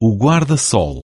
o guarda-sol.